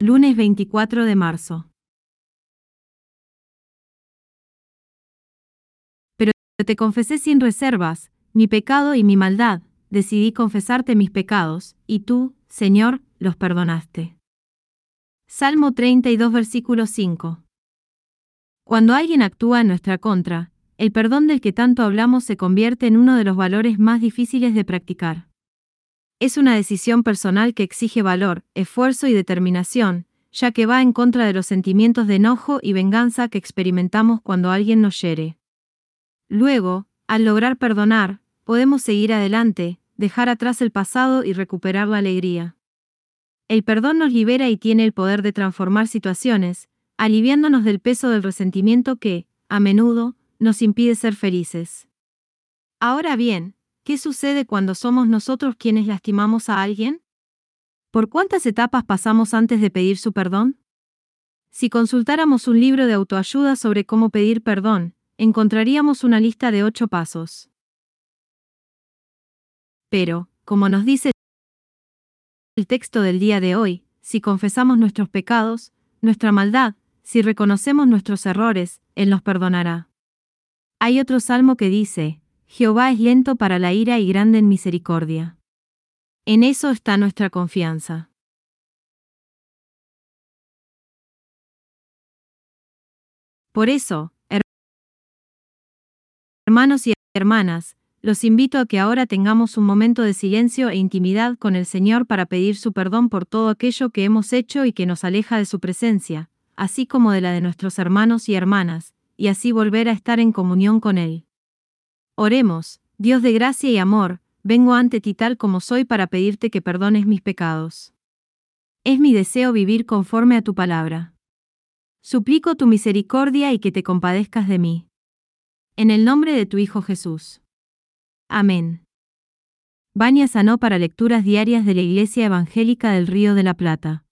Lunes 24 de marzo. Pero te confesé sin reservas, mi pecado y mi maldad, decidí confesarte mis pecados, y tú, Señor, los perdonaste. Salmo 32 versículo 5. Cuando alguien actúa en nuestra contra, el perdón del que tanto hablamos se convierte en uno de los valores más difíciles de practicar. Es una decisión personal que exige valor, esfuerzo y determinación, ya que va en contra de los sentimientos de enojo y venganza que experimentamos cuando alguien nos hiere. Luego, al lograr perdonar, podemos seguir adelante, dejar atrás el pasado y recuperar la alegría. El perdón nos libera y tiene el poder de transformar situaciones, aliviándonos del peso del resentimiento que, a menudo, nos impide ser felices. Ahora bien, ¿Qué sucede cuando somos nosotros quienes lastimamos a alguien? ¿Por cuántas etapas pasamos antes de pedir su perdón? Si consultáramos un libro de autoayuda sobre cómo pedir perdón, encontraríamos una lista de ocho pasos. Pero, como nos dice el texto del día de hoy, si confesamos nuestros pecados, nuestra maldad, si reconocemos nuestros errores, Él nos perdonará. Hay otro salmo que dice, Jehová es lento para la ira y grande en misericordia. En eso está nuestra confianza. Por eso, hermanos y hermanas, los invito a que ahora tengamos un momento de silencio e intimidad con el Señor para pedir su perdón por todo aquello que hemos hecho y que nos aleja de su presencia, así como de la de nuestros hermanos y hermanas, y así volver a estar en comunión con Él. Oremos, Dios de gracia y amor, vengo ante ti tal como soy para pedirte que perdones mis pecados. Es mi deseo vivir conforme a tu palabra. Suplico tu misericordia y que te compadezcas de mí. En el nombre de tu Hijo Jesús. Amén. Baña Sanó para lecturas diarias de la Iglesia Evangélica del Río de la Plata.